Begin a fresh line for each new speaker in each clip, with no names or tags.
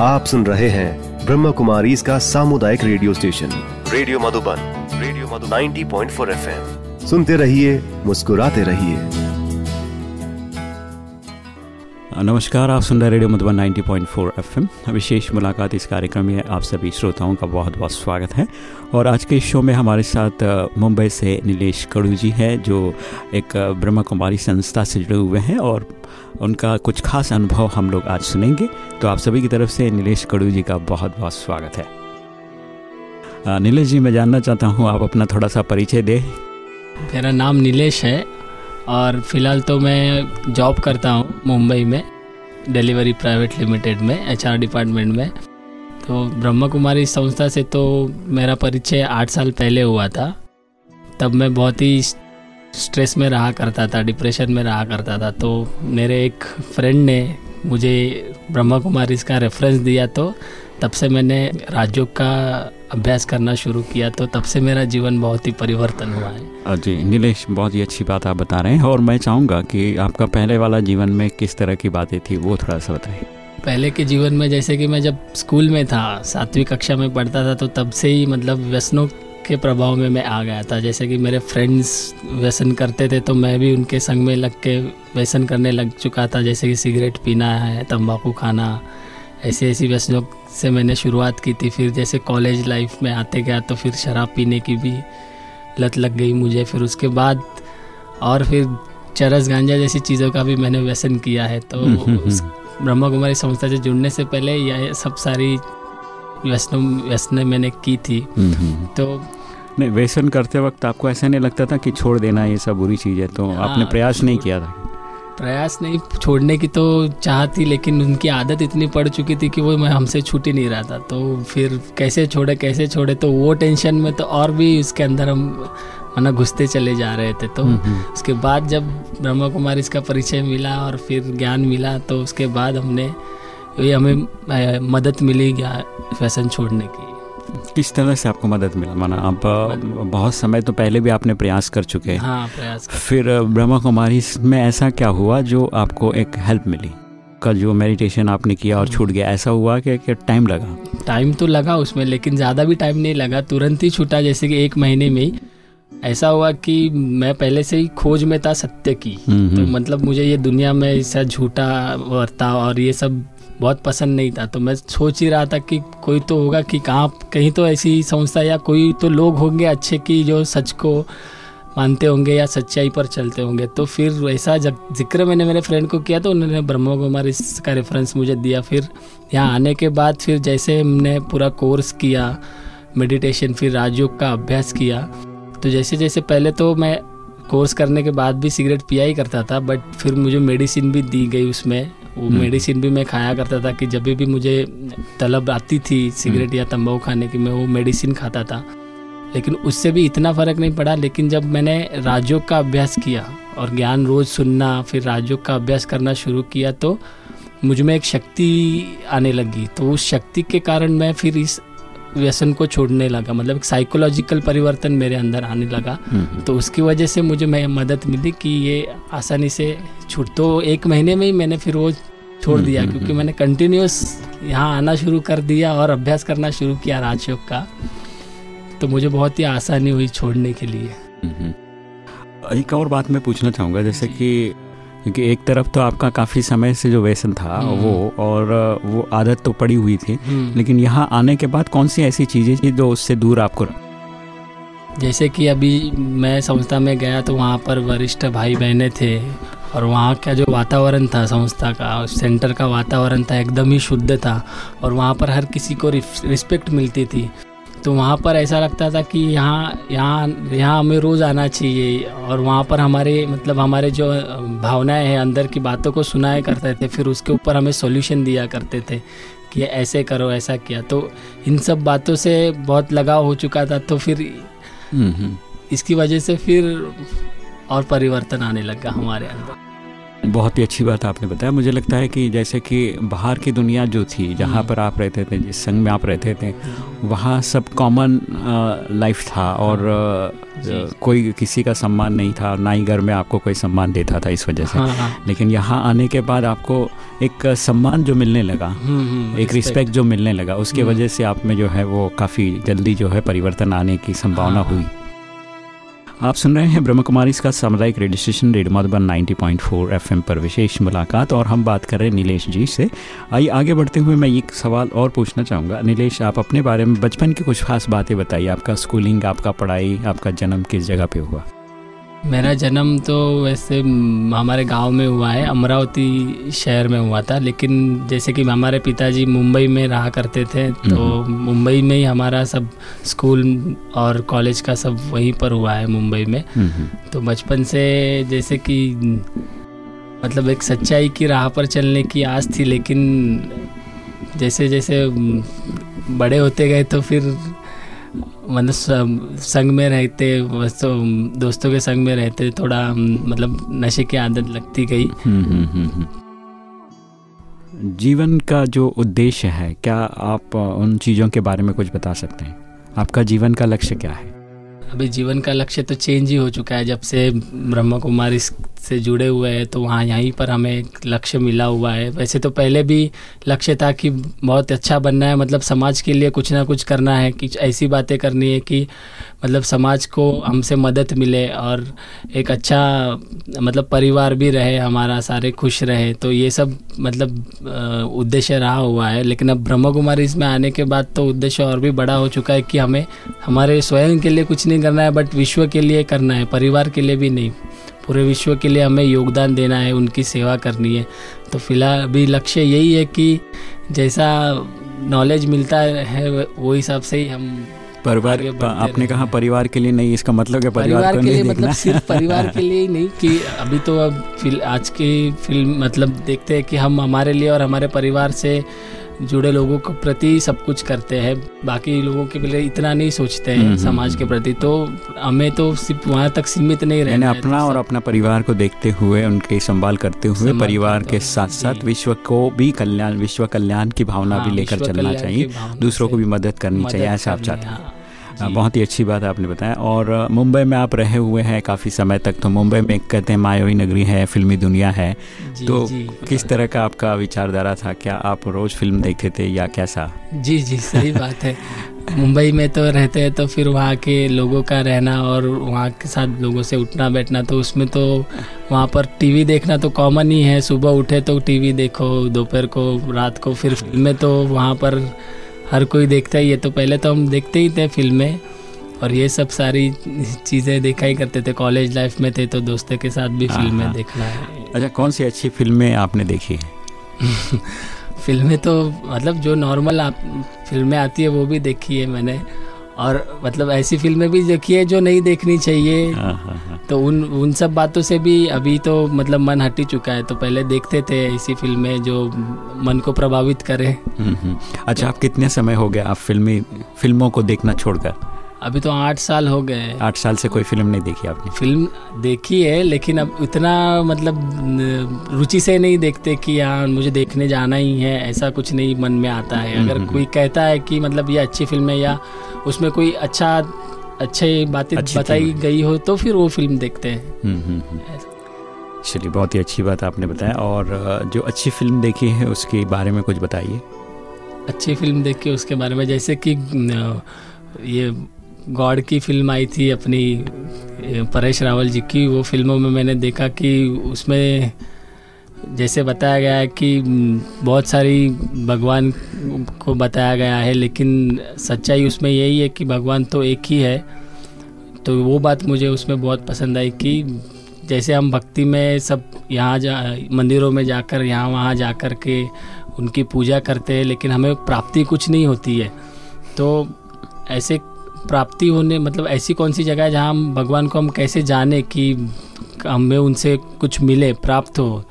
आप सुन रहे हैं ब्रह्म कुमारी इसका सामुदायिक radio station. Radio Madhuban radio Madhuban. 90.4 FM. सुनते रहिए, मुस्कुराते रहिए।
नमस्कार, आप सुन रहे रेडियो मधुबन 90.4 एफएम। विशेष मुलाकात इस कार्यक्रम में आप सभी श्रोताओं का बहुत बहुत स्वागत है। और आज के शो में हमारे साथ मुंबई से नीलेश कड़ू जी है, जो एक ब्रह्मा कुमारी संस्था से जुड़े हुए हैं और उनका कुछ खास अनुभव हम लोग आज सुनेंगे। तो आप सभी की तरफ़ से नीलेश कड़ू जी का बहुत बहुत स्वागत है। नीलेश जी, मैं जानना चाहता हूँ, आप अपना थोड़ा सा परिचय दें।
मेरा नाम नीलेश है और फ़िलहाल तो मैं जॉब करता हूँ मुंबई में, डिलीवरी प्राइवेट लिमिटेड में, एचआर डिपार्टमेंट में। तो ब्रह्मा कुमारी संस्था से तो मेरा परिचय आठ साल पहले हुआ था। तब मैं बहुत ही स्ट्रेस में रहा करता था डिप्रेशन में रहा करता था तो मेरे एक फ्रेंड ने मुझे ब्रह्मा कुमारी इसका रेफरेंस दिया तो तब से मैंने राजयोग का अभ्यास करना शुरू किया तो तब से मेरा जीवन बहुत ही परिवर्तन हुआ है।
जी नीलेश बहुत ही अच्छी बात आप बता रहे हैं और मैं चाहूँगा कि आपका पहले वाला जीवन में किस तरह की बातें थी वो थोड़ा सा बताइए
पहले के जीवन में जैसे कि मैं जब स्कूल में था सातवीं कक्षा में पढ़ता था तो तब से ही मतलब व्यसनों के प्रभाव में मैं आ गया था। जैसे कि मेरे फ्रेंड्स व्यसन करते थे तो मैं भी उनके संग में लग के व्यसन करने लग चुका था। जैसे कि सिगरेट पीना है तंबाकू खाना ऐसी ऐसी व्यसनों से मैंने शुरुआत की थी। फिर जैसे कॉलेज लाइफ में आते गया तो फिर शराब पीने की भी लत लग गई मुझे। फिर उसके बाद और फिर चरस गांजा जैसी चीज़ों का भी मैंने व्यसन किया है। तो हम्म, हम्म, हम्म। ब्रह्मा कुमारी संस्था से जुड़ने से पहले यह सब सारी व्यसन व्यसने मैंने की थी। तो
नहीं व्यसन करते वक्त आपको ऐसा नहीं लगता था कि छोड़ देना ये सब बुरी चीज़ है? तो हाँ, आपने प्रयास नहीं किया था?
प्रयास नहीं छोड़ने की तो चाह थी लेकिन उनकी आदत इतनी पड़ चुकी थी कि वो मैं हमसे छूट ही नहीं रहा था। तो फिर कैसे छोड़े कैसे छोड़े? तो वो टेंशन में तो और भी उसके अंदर हम मना घुसते चले जा रहे थे। तो। उसके बाद जब ब्रह्मा कुमारी इसका परिचय मिला और फिर ज्ञान मिला तो उसके बाद हमने ये हमें मदद मिली क्या फ़ैशन छोड़ने की?
किस तरह से आपको मदद मिला? माना आप बहुत समय तो पहले भी आपने प्रयास कर चुके हैं।
हाँ प्रयास
फिर ब्रह्मा कुमारी में ऐसा क्या हुआ जो आपको एक हेल्प मिली? कल जो मेडिटेशन आपने किया और छूट गया ऐसा हुआ कि, कि टाइम लगा?
टाइम तो लगा उसमें लेकिन ज़्यादा भी टाइम नहीं लगा। तुरंत ही छूटा जैसे कि एक महीने में ही। ऐसा हुआ कि मैं पहले से ही खोज में था सत्य की। हम्म, तो हम्म। मतलब मुझे ये दुनिया में ऐसा झूठा वर्ता और ये सब बहुत पसंद नहीं था तो मैं सोच ही रहा था कि कोई तो होगा कि कहाँ, कहीं तो ऐसी संस्था या कोई तो लोग होंगे अच्छे कि जो सच को मानते होंगे या सच्चाई पर चलते होंगे। तो फिर ऐसा ज़िक्र मैंने मेरे फ्रेंड को किया तो उन्होंने ब्रह्मा कुमार इसका रेफरेंस मुझे दिया। फिर यहाँ आने के बाद फिर जैसे हमने पूरा कोर्स किया मेडिटेशन फिर राजयोग का अभ्यास किया तो जैसे जैसे पहले तो मैं कोर्स करने के बाद भी सिगरेट पिया ही करता था बट फिर मुझे मेडिसिन भी दी गई उसमें। वो मेडिसिन हम्म। भी मैं खाया करता था कि जब भी मुझे तलब आती थी सिगरेट हम्म। या तंबाकू खाने की मैं वो मेडिसिन खाता था लेकिन उससे भी इतना फ़र्क नहीं पड़ा लेकिन जब मैंने राजयोग का अभ्यास किया और ज्ञान रोज़ सुनना फिर राजयोग का अभ्यास करना शुरू किया तो मुझमें एक शक्ति आने लगी तो उस शक्ति के कारण मैं फिर इस व्यसन को छोड़ने लगा मतलब एक साइकोलॉजिकल परिवर्तन मेरे अंदर आने लगा। हम्म, तो उसकी वजह से मुझे मैं मदद मिली कि ये आसानी से छूट। तो एक महीने में ही मैंने फिर वो छोड़ हम्म, दिया हम्म, क्योंकि मैंने कंटिन्यूस यहाँ आना शुरू कर दिया और अभ्यास करना शुरू किया राजयोग का। तो मुझे बहुत ही आसानी हुई छोड़ने के लिए।
एक और बात मैं पूछना चाहूँगा जैसे कि क्योंकि एक तरफ़ तो आपका काफ़ी समय से जो व्यसन था हम्म। वो और वो आदत तो पड़ी हुई थी हम्म। लेकिन यहाँ आने के बाद कौन सी ऐसी चीज़ें थी जो उससे दूर आपको
जैसे कि अभी मैं संस्था में गया तो वहाँ पर वरिष्ठ भाई बहने थे और वहाँ का जो वातावरण था संस्था का सेंटर का वातावरण था एकदम ही शुद्ध था और वहाँ पर हर किसी को रिस्पेक्ट मिलती थी तो वहाँ पर ऐसा लगता था कि यहाँ यहाँ यहाँ हमें रोज़ आना चाहिए और वहाँ पर हमारे मतलब हमारे जो भावनाएँ हैं अंदर की बातों को सुनाया करते थे फिर उसके ऊपर हमें सॉल्यूशन दिया करते थे कि ऐसे करो ऐसा किया तो इन सब बातों से बहुत लगाव हो चुका था तो फिर हम्म, हम्म। इसकी वजह से फिर और परिवर्तन आने लगा हमारे अंदर
बहुत ही अच्छी बात आपने बताया मुझे लगता है कि जैसे कि बाहर की दुनिया जो थी जहाँ। पर आप रहते थे जिस संघ में आप रहते थे वहाँ सब कॉमन लाइफ था और कोई किसी का सम्मान नहीं था ना ही घर में आपको कोई सम्मान देता था इस वजह से हाँ, हाँ. लेकिन यहाँ आने के बाद आपको एक सम्मान जो मिलने लगा हम्म, हम्म, एक रिस्पेक्ट जो मिलने लगा उसके हम्म। वजह से आप में जो है वो काफ़ी जल्दी जो है परिवर्तन आने की संभावना हाँ, हुई आप सुन रहे हैं ब्रह्म कुमारी इसका सामुदायिक radio station, radio Madhuban 90.4 FM पर विशेष मुलाकात। और हम बात कर रहे हैं नीलेश जी से। आइए, आगे बढ़ते हुए मैं एक सवाल और पूछना चाहूँगा। नीलेश, आप अपने बारे में बचपन की कुछ खास बातें बताइए। आपका स्कूलिंग, आपका पढ़ाई, आपका जन्म किस जगह पे हुआ?
मेरा जन्म तो वैसे हमारे गाँव में हुआ है अमरावती शहर में हुआ था लेकिन जैसे कि हमारे पिताजी मुंबई में रहा करते थे तो हम्म। मुंबई में ही हमारा सब स्कूल और कॉलेज का सब वहीं पर हुआ है मुंबई में हम्म। तो बचपन से जैसे कि मतलब एक सच्चाई की राह पर चलने की आस थी लेकिन जैसे जैसे बड़े होते गए तो फिर मतलब संग में रहते तो दोस्तों के संग में रहते थोड़ा मतलब नशे की आदत लगती गई। हम्म, हम्म, हम्म,
जीवन का जो उद्देश्य है क्या आप उन चीज़ों के बारे में कुछ बता सकते हैं? आपका जीवन का लक्ष्य क्या है?
अभी जीवन का लक्ष्य तो चेंज ही हो चुका है। जब से ब्रह्मा कुमारी से जुड़े हुए हैं तो वहाँ यहीं पर हमें एक लक्ष्य मिला हुआ है। वैसे तो पहले भी लक्ष्य था कि बहुत अच्छा बनना है। मतलब समाज के लिए कुछ ना कुछ करना है, कि ऐसी बातें करनी है कि मतलब समाज को हमसे मदद मिले और एक अच्छा मतलब परिवार भी रहे, हमारा सारे खुश रहे। तो ये सब मतलब उद्देश्य रहा हुआ है। लेकिन अब ब्रह्म कुमारी इसमें आने के बाद तो उद्देश्य और भी बड़ा हो चुका है कि हमें, हमारे स्वयं के लिए कुछ नहीं करना है बट विश्व के लिए करना है परिवार के लिए भी नहीं। पूरे विश्व के लिए हमें योगदान देना है उनकी सेवा करनी है। तो फ़िलहाल अभी लक्ष्य यही है कि जैसा नॉलेज मिलता है वो हिसाब से ही हम
परिवार आपने कहा परिवार के लिए नहीं इसका मतलब है परिवार, परिवार के लिए मतलब
सिर्फ़ परिवार के लिए ही नहीं कि अभी तो अब आज की फ़िल्म मतलब देखते हैं कि हम हमारे लिए और हमारे परिवार से जुड़े लोगों के प्रति सब कुछ करते हैं। बाकी लोगों के लिए इतना नहीं सोचते हैं हम्म, समाज हम्म, के हम्म। प्रति। तो हमें तो सिर्फ़ वहाँ तक सीमित नहीं रहना
अपना तो और अपना परिवार को देखते हुए उनके संभाल करते हुए परिवार के साथ साथ विश्व को भी कल्याण विश्व कल्याण की भावना भी हाँ, लेकर चलना चाहिए। दूसरों को भी मदद करनी चाहिए ऐसा आप चाहते हैं। बहुत ही अच्छी बात आपने बताया। और मुंबई में आप रहे हुए हैं काफ़ी समय तक तो मुंबई में कहते हैं मायावी नगरी है फिल्मी दुनिया है। जी, तो जी, किस तरह का आपका विचारधारा था? क्या आप रोज़ फ़िल्म देखते थे या कैसा?
जी जी सही बात है। मुंबई में तो रहते हैं तो फिर वहाँ के लोगों का रहना और वहाँ के साथ लोगों से उठना बैठना तो उसमें तो वहाँ पर टीवी देखना तो कॉमन ही है। सुबह उठे तो टीवी देखो दोपहर को रात को फिर फ़िल्में तो वहाँ पर हर कोई देखता ही है। तो पहले तो हम देखते ही थे फ़िल्में और ये सब सारी चीज़ें देखा ही करते थे। कॉलेज लाइफ में थे तो दोस्तों के साथ भी हाँ, फ़िल्में हाँ। देखना है।
अच्छा कौन सी अच्छी फ़िल्में आपने देखी है?
फ़िल्में तो मतलब जो नॉर्मल आप फ़िल्में आती है वो भी देखी है मैंने। और मतलब ऐसी फ़िल्में भी देखी है जो नहीं देखनी चाहिए। हाँ, हाँ, हाँ। तो उन उन सब बातों से भी अभी तो मतलब मन हटी चुका है। तो पहले देखते थे ऐसी फ़िल्में जो मन को प्रभावित करे। अच्छा
तो, अच्छा आप कितने समय हो गया आप फिल्मी फ़िल्मों को देखना छोड़कर?
अभी तो आठ साल हो गए।
आठ साल से कोई फ़िल्म नहीं देखी आपने?
फ़िल्म देखी है लेकिन अब इतना मतलब रुचि से नहीं देखते कि हाँ मुझे देखने जाना ही है ऐसा कुछ नहीं मन में आता है। अगर हम्म, कोई कहता है कि मतलब ये अच्छी फ़िल्म है या उसमें कोई अच्छा अच्छे बातें बताई गई हो तो फिर वो फ़िल्म देखते हैं। हम्म, हम्म,
हम्म। चलिए बहुत ही अच्छी बात आपने बताया। और जो अच्छी फ़िल्म देखी है उसके बारे में कुछ बताइए।
अच्छी फ़िल्म देख के उसके बारे में जैसे कि ये गॉड की फ़िल्म आई थी अपनी परेश रावल जी की। वो फ़िल्मों में मैंने देखा कि उसमें जैसे बताया गया है कि बहुत सारी भगवान को बताया गया है, लेकिन सच्चाई उसमें यही है कि भगवान तो एक ही है। तो वो बात मुझे उसमें बहुत पसंद आई कि जैसे हम भक्ति में सब यहाँ जा, मंदिरों में जाकर, यहाँ वहाँ जा कर के उनकी पूजा करते हैं, लेकिन हमें प्राप्ति कुछ नहीं होती है। तो ऐसे प्राप्ति होने मतलब ऐसी कौन सी जगह है जहाँ हम भगवान को हम कैसे जाने कि हमें उनसे कुछ मिले प्राप्त हो?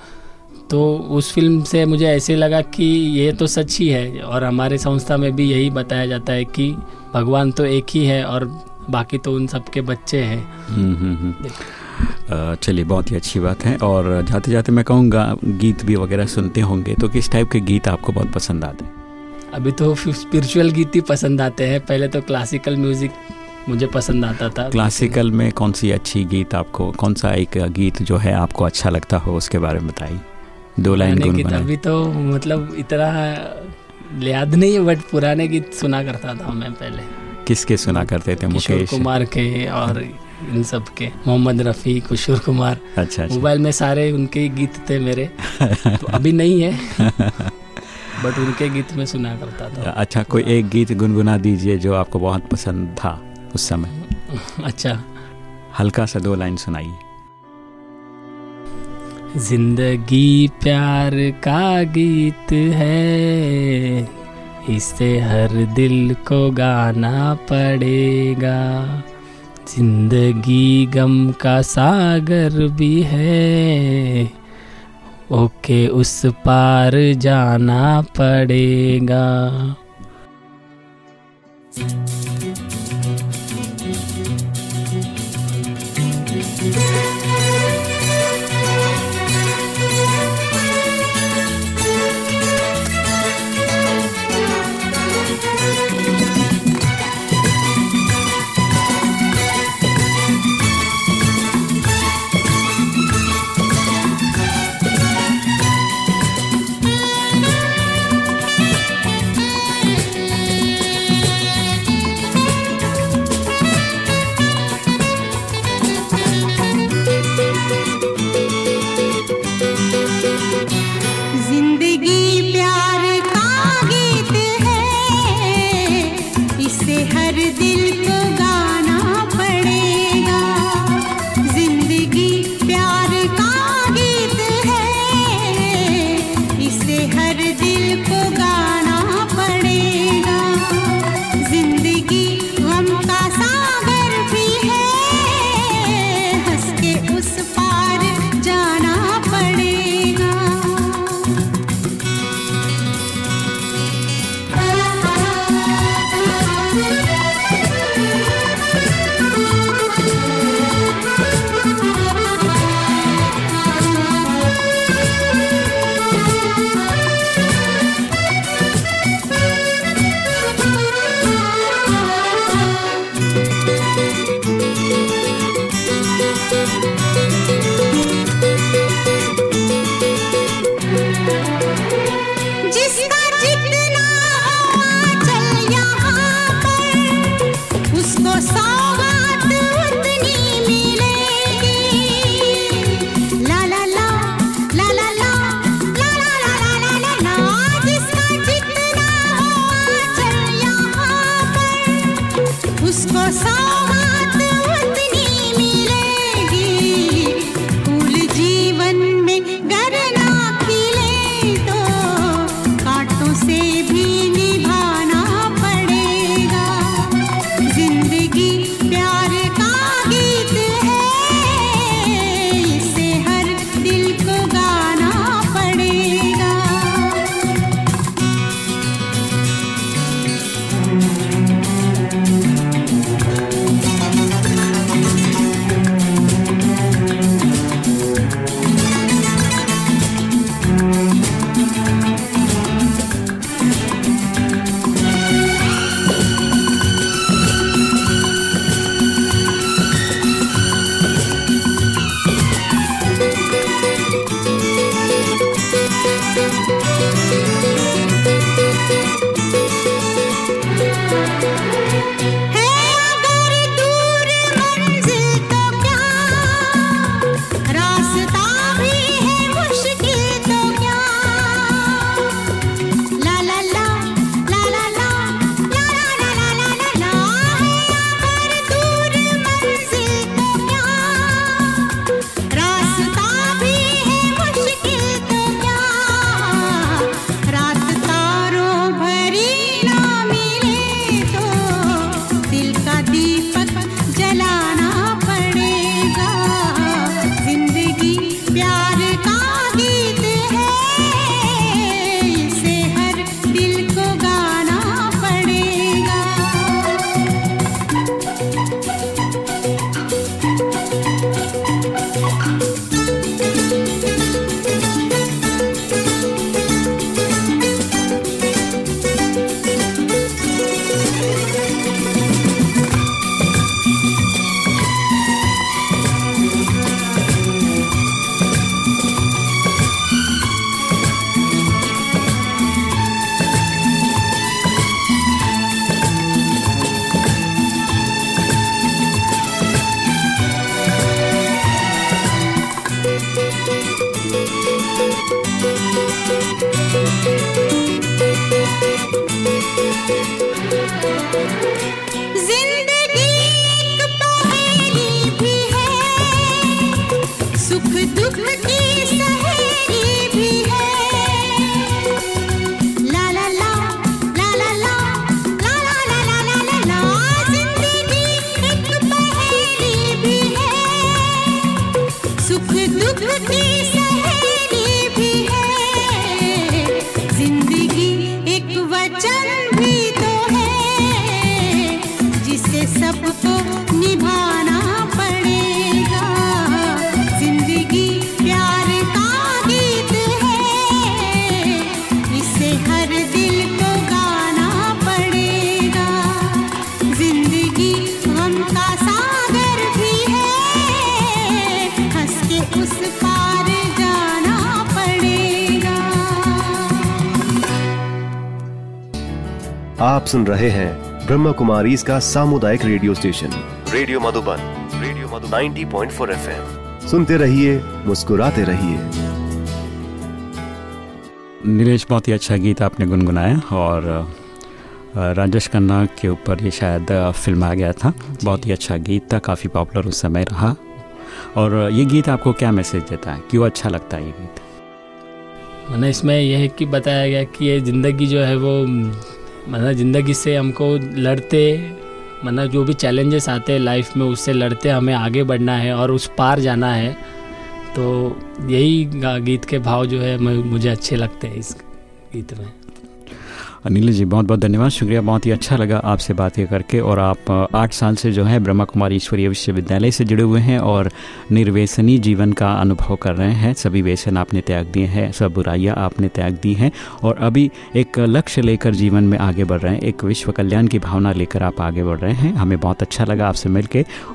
तो उस फ़िल्म से मुझे ऐसे लगा कि ये तो सच ही है और हमारे संस्था में भी यही बताया जाता है कि भगवान तो एक ही है और बाकी तो उन सबके बच्चे हैं। हम्म, हम्म,
हम्म। चलिए बहुत ही अच्छी बात है और जाते जाते मैं कहूँगा गीत भी वगैरह सुनते होंगे तो किस टाइप के गीत आपको बहुत पसंद आते हैं?
अभी तो स्पिरिचुअल गीत ही पसंद आते हैं। पहले तो क्लासिकल म्यूज़िक
मुझे पसंद आता था।
क्लासिकल में कौन सी अच्छी गीत आपको कौन सा एक गीत जो है आपको अच्छा लगता हो उसके बारे में बताइए। दो लाइन गुनगुना
अभी तो मतलब इतना याद नहीं है बट पुराने गीत सुना करता था मैं पहले।
किसके सुना करते थे
मुकेश? कुमार के और इन सब के। मोहम्मद रफ़ी किशोर कुमार।
अच्छा, अच्छा।
मोबाइल में सारे उनके गीत थे मेरे। तो अभी नहीं है। बट उनके गीत में सुना करता था।
अच्छा कोई एक गीत गुनगुना दीजिए जो आपको बहुत पसंद था उस समय।
अच्छा।
हल्का सा दो लाइन सुनाइए।
ज़िंदगी प्यार का गीत है इसे हर दिल को गाना पड़ेगा। ज़िंदगी गम का सागर भी है ओके उस पार जाना पड़ेगा।
Música आप सुन रहे हैं ब्रह्म कुमारी इसका सामुदायिक radio station. Radio Madhuban radio Madhuban. 90.4 FM. सुनते रहिए मुस्कुराते रहिए।
नीलेश बहुत ही अच्छा गीत आपने गुनगुनाया और राजेश खन्ना के ऊपर ये शायद फ़िल्म आ गया था। बहुत ही अच्छा गीत था काफ़ी पॉपुलर उस समय रहा। और ये गीत आपको क्या मैसेज देता है? क्यों अच्छा लगता है ये गीत?
मैंने इसमें यह है कि बताया गया कि ये ज़िंदगी जो है वो मतलब ज़िंदगी से हमको लड़ते मतलब जो भी चैलेंजेस आते हैं लाइफ में, उससे लड़ते हमें आगे बढ़ना है और उस पार जाना है। तो यही गीत के भाव जो है मुझे अच्छे लगते हैं इस गीत में।
अनिल जी बहुत बहुत धन्यवाद। शुक्रिया, बहुत ही अच्छा लगा आपसे बातें करके और आप आठ साल से जो है ब्रह्मा कुमारी ईश्वरीय विश्वविद्यालय से जुड़े हुए हैं और निर्वेसनी जीवन का अनुभव कर रहे हैं। सभी व्यसन आपने त्याग दिए हैं, सब बुराइयाँ आपने त्याग दी हैं और अभी एक लक्ष्य लेकर जीवन में आगे बढ़ रहे हैं, एक विश्व कल्याण की भावना लेकर आप आगे बढ़ रहे हैं। हमें बहुत अच्छा लगा आपसे मिल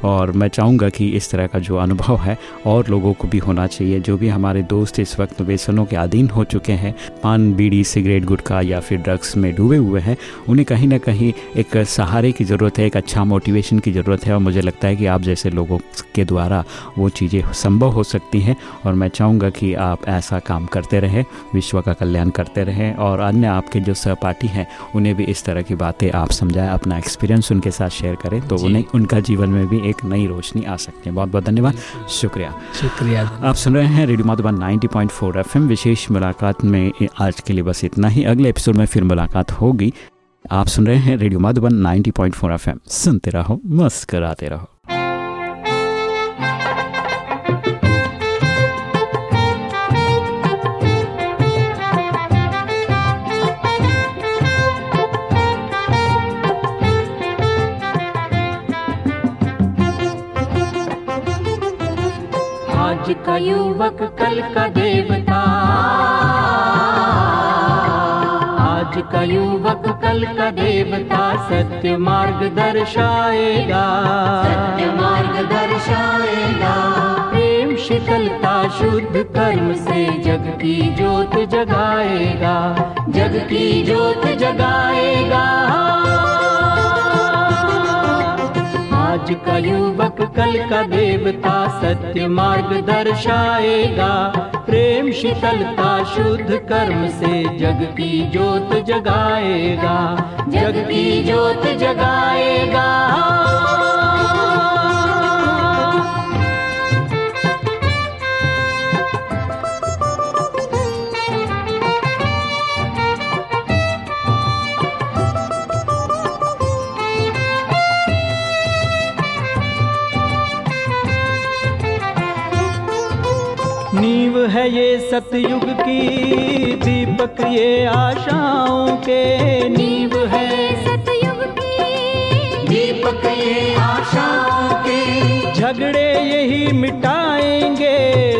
और मैं चाहूँगा कि इस तरह का जो अनुभव है और लोगों को भी होना चाहिए। जो भी हमारे दोस्त इस वक्त व्यसनों के अधीन हो चुके हैं, पान, बीड़ी, सिगरेट, गुटखा या फिर ड्रग्स में डूबे हुए हैं उन्हें कहीं ना कहीं एक सहारे की ज़रूरत है एक अच्छा मोटिवेशन की ज़रूरत है और मुझे लगता है कि आप जैसे लोगों के द्वारा वो चीज़ें संभव हो सकती हैं और मैं चाहूँगा कि आप ऐसा काम करते रहें विश्व का कल्याण करते रहें और अन्य आपके जो सहपाठी हैं उन्हें भी इस तरह की बातें आप समझाएँ अपना एक्सपीरियंस उनके साथ शेयर करें तो उन्हें उनका जीवन में भी एक नई रोशनी आ सकती है। बहुत बहुत धन्यवाद। शुक्रिया।
शुक्रिया।
आप सुन रहे हैं रेडियो माधुबन 90.4 एफएम। विशेष मुलाकात में आज के लिए बस इतना ही। अगले एपिसोड में फिर मुलाकात होगी। आप सुन रहे हैं रेडियो माधुबन 90.4 एफएम। सुनते रहो, मुस्कराते रहो।
आज का युवक कल का देवता। का युवक कल का देवता सत्य मार्ग दर्शाएगा
सत्य मार्ग दर्शाएगा
प्रेम शीतलता शुद्ध कर्म से जग की ज्योत जगाएगा जग की ज्योत जगाएगा आज का युवक कल का देवता सत्य मार्ग दर्शाएगा। प्रेम शीतलता शुद्ध कर्म से जग की ज्योत जगाएगा। जग की ज्योत जगाएगा है ये सतयुग की दीपक ये आशाओं के
नींव है। सतयुग की दीपक ये आशाओं के
झगड़े यही मिटाएँगे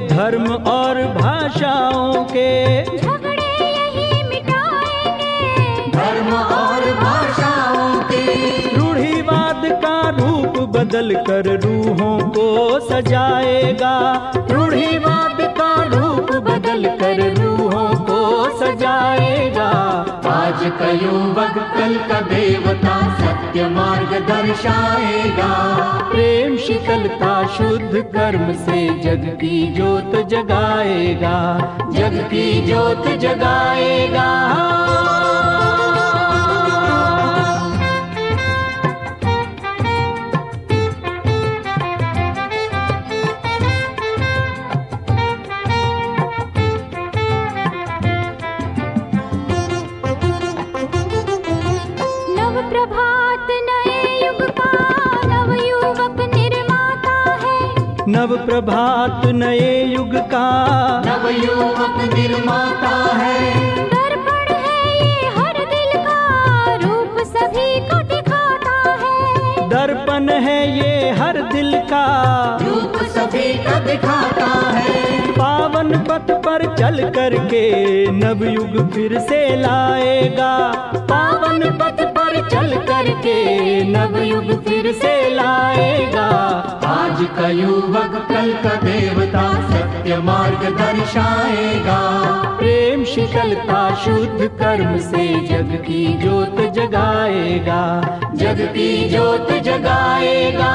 धर्म और भाषाओं के।
झगड़े यही मिटाएँगे धर्म और भाषाओं के।
रूढ़ीवाद का रूप बदल कर रूहों को सजाएगा। रूढ़ीवाद बदल कर रूहों को सजाएगा।
आज का युवक कल का देवता सत्य मार्ग दर्शाएगा।
प्रेम शीतलता शुद्ध कर्म से जग की ज्योत जगाएगा। जग की ज्योत जगाएगा। का
दिखाता है।
पावन पथ पर चल करके नवयुग फिर से लाएगा। पावन पथ पर चल करके नवयुग फिर से लाएगा।
आज का युवक कल का देवता सत्य मार्ग दर्शाएगा।
प्रेम शीतलता शुद्ध कर्म से जग की ज्योत जगाएगा।
जग की ज्योत जगाएगा।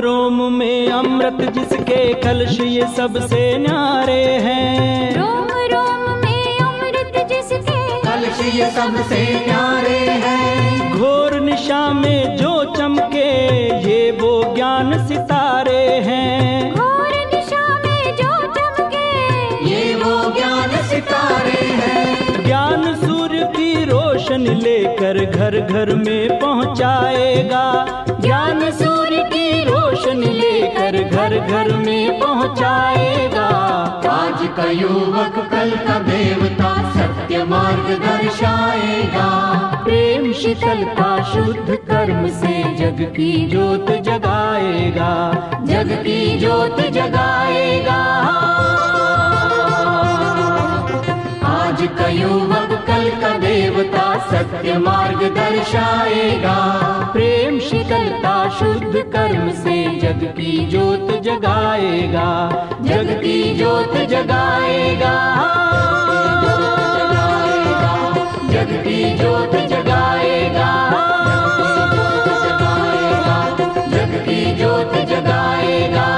रोम में अमृत जिसके कलश ये सबसे न्यारे हैं।
रोम रोम में अमृत जिसके
कलश ये सबसे न्यारे हैं।
घोर निशा में जो चमके ये वो ज्ञान सितारे हैं।
घोर दिशा में जो चमके
ये वो ज्ञान सितारे हैं।
ज्ञान रोशनी लेकर घर घर में पहुंचाएगा। ज्ञान सूर्य की रोशनी लेकर घर घर में पहुंचाएगा।
आज का युवक कल का देवता सत्य मार्ग दर्शाएगा।
प्रेम शीतलता शुद्ध कर्म से जग की ज्योत जगाएगा।
जग की ज्योत जगाएगा। आज का युवक देवता सत्य मार्ग दर्शाएगा।
प्रेम शीतलता शुद्ध कर्म से जग की ज्योत जगाएगा।
जग की ज्योत जगाएगा। जग की ज्योत जगाएगा। जग की ज्योत जगाएगा।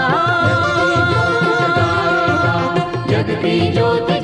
जग की ज्योत